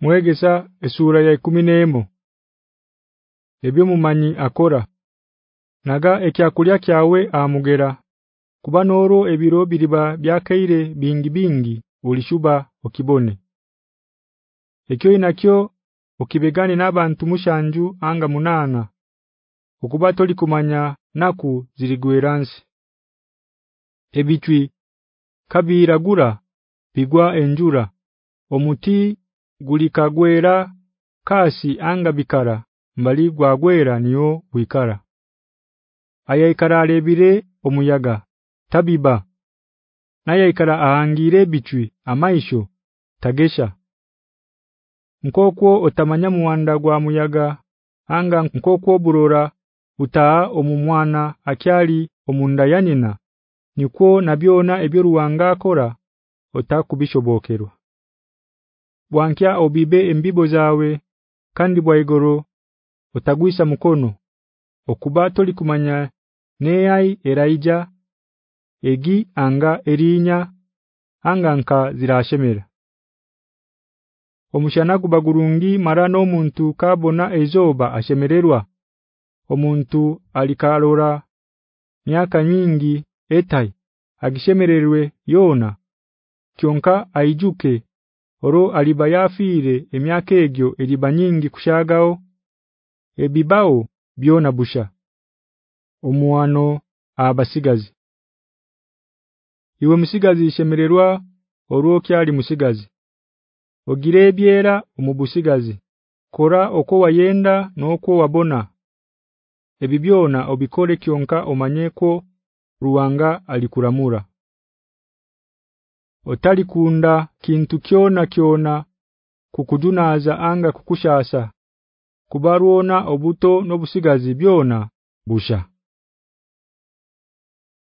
Mwegesa esura ya 11 Ebyo mumanyi akora. Naga ekyakulya kyawe amugera. Kuba noro ebiro biriba byakaire bingi bingi ulishuba okibone. Ekyo inakyo okibegane nabantu mushanju anga munana okuba toli kumanya naku zirigweransi Ebichwi kabiragura bigwa enjura omuti gulikagwera kasi anga bikara mbali gwagwera niyo wikara Ayaikara alebire omuyaga tabiba. Naye ikara ahangire bichwi amaisho tagesha. Nkokwo otamanya muwanda gwa muyaga anga nkokwo burora utaa omumwana akyali omunda yanina nikwo nabyona ebyo ruwanga akora otakubishobokerwa Bwankya obibe embibo zawe kandi bwaigoro otagwisa mukono. Okuba toli kumanya neyai eraija egi anga erinya anga nka zirashemera. Omushana gubagurungi marano omuntu kabona ezoba ashemererwa. Omuntu alikalora myaka nyingi etai agishemererwe yona kyonka aijuke oro alibayafire emyaka egyo eriba nyingi kushagao ebibao byona busha. Omuwano abasigazi. Iwe musigazi shemererwa oruoki ali musigazi. Ogirebyera omubusigazi. Kora oko wayenda noko wabona. Ebibyona obikole kyonka omanyeko ruwanga alikuramura Otali kunda kintu kyona kyona kukujunaza anga kukushasa kubaruona obuto nobusigazi byona busha